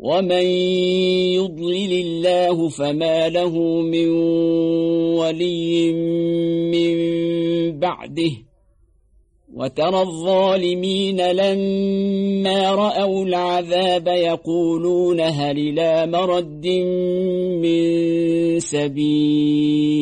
ومن يضلل الله فما له من ولي من بعده وترى الظالمين لما رأوا العذاب يقولون هل إلى مرد من سبيل